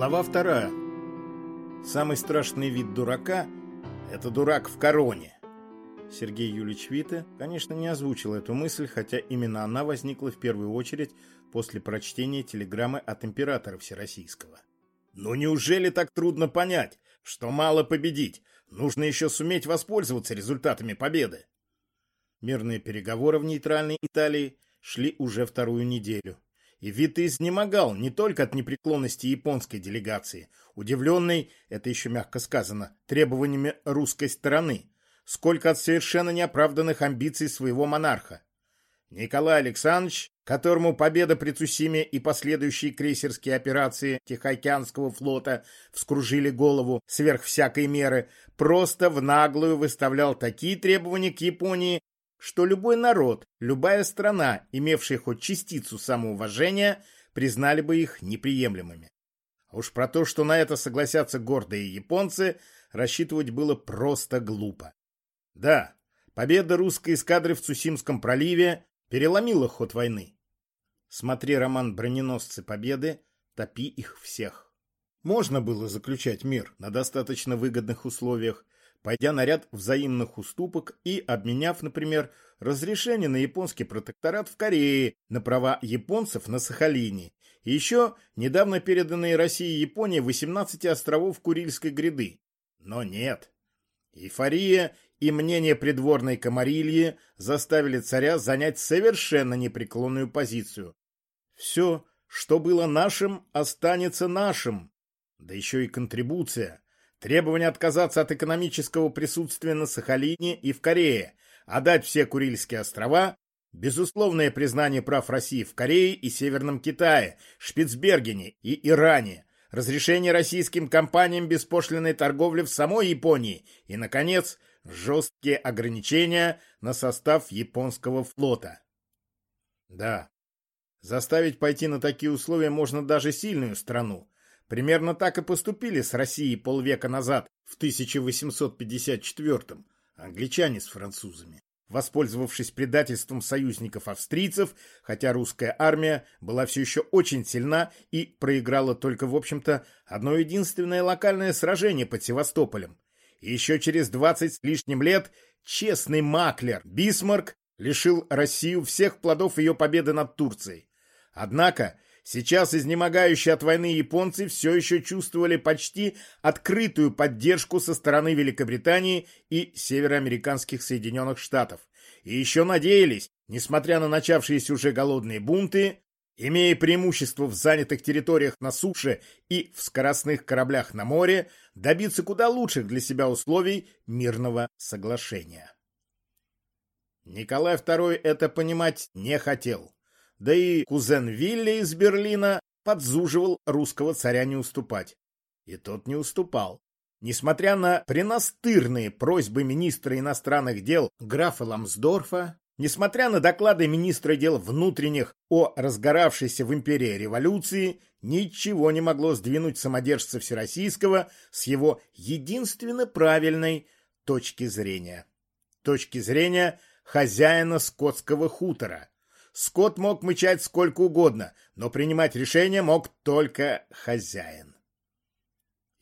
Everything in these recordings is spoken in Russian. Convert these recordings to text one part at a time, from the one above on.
Глава вторая. Самый страшный вид дурака – это дурак в короне. Сергей Юлич Вите, конечно, не озвучил эту мысль, хотя именно она возникла в первую очередь после прочтения телеграммы от императора Всероссийского. Но неужели так трудно понять, что мало победить, нужно еще суметь воспользоваться результатами победы? Мирные переговоры в нейтральной Италии шли уже вторую неделю и Вита изнемогал не только от непреклонности японской делегации, удивленной, это еще мягко сказано, требованиями русской стороны, сколько от совершенно неоправданных амбиций своего монарха. Николай Александрович, которому победа при Цусиме и последующие крейсерские операции Тихоокеанского флота вскружили голову сверх всякой меры, просто в наглую выставлял такие требования к Японии, что любой народ, любая страна, имевшая хоть частицу самоуважения, признали бы их неприемлемыми. А уж про то, что на это согласятся гордые японцы, рассчитывать было просто глупо. Да, победа русской эскадры в Цусимском проливе переломила ход войны. Смотри роман «Броненосцы Победы», топи их всех. Можно было заключать мир на достаточно выгодных условиях, пойдя на ряд взаимных уступок и обменяв, например, разрешение на японский протекторат в Корее, на права японцев на Сахалине, и еще недавно переданные России и Японии 18 островов Курильской гряды. Но нет. Эйфория и мнение придворной комарильи заставили царя занять совершенно непреклонную позицию. Все, что было нашим, останется нашим. Да еще и контрибуция – Требование отказаться от экономического присутствия на Сахалине и в Корее, отдать все Курильские острова, безусловное признание прав России в Корее и Северном Китае, Шпицбергене и Иране, разрешение российским компаниям беспошлиной торговли в самой Японии и, наконец, жесткие ограничения на состав японского флота. Да, заставить пойти на такие условия можно даже сильную страну, Примерно так и поступили с Россией полвека назад, в 1854-м, англичане с французами. Воспользовавшись предательством союзников австрийцев, хотя русская армия была все еще очень сильна и проиграла только, в общем-то, одно единственное локальное сражение под Севастополем. И еще через 20 с лишним лет честный маклер Бисмарк лишил Россию всех плодов ее победы над Турцией. Однако Сейчас изнемогающие от войны японцы все еще чувствовали почти открытую поддержку со стороны Великобритании и североамериканских Соединенных Штатов. И еще надеялись, несмотря на начавшиеся уже голодные бунты, имея преимущество в занятых территориях на суше и в скоростных кораблях на море, добиться куда лучших для себя условий мирного соглашения. Николай II это понимать не хотел. Да и кузен Вилли из Берлина подзуживал русского царя не уступать. И тот не уступал. Несмотря на принастырные просьбы министра иностранных дел графа Ламсдорфа, несмотря на доклады министра дел внутренних о разгоравшейся в империи революции, ничего не могло сдвинуть самодержца Всероссийского с его единственно правильной точки зрения. Точки зрения хозяина скотского хутора, Скот мог мычать сколько угодно, но принимать решение мог только хозяин.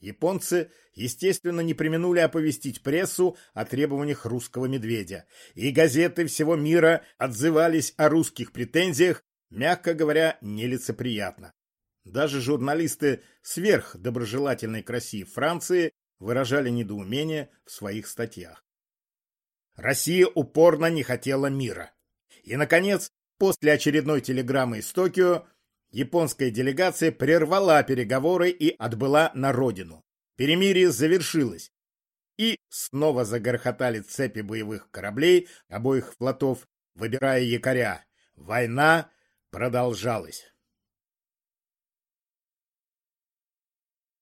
Японцы, естественно, не применули оповестить прессу о требованиях русского медведя, и газеты всего мира отзывались о русских претензиях, мягко говоря, нелицеприятно. Даже журналисты сверхдоброжелательной к России Франции выражали недоумение в своих статьях. Россия упорно не хотела мира. И, наконец, После очередной телеграммы из Токио японская делегация прервала переговоры и отбыла на родину. Перемирие завершилось. И снова загорхотали цепи боевых кораблей обоих флотов, выбирая якоря. Война продолжалась.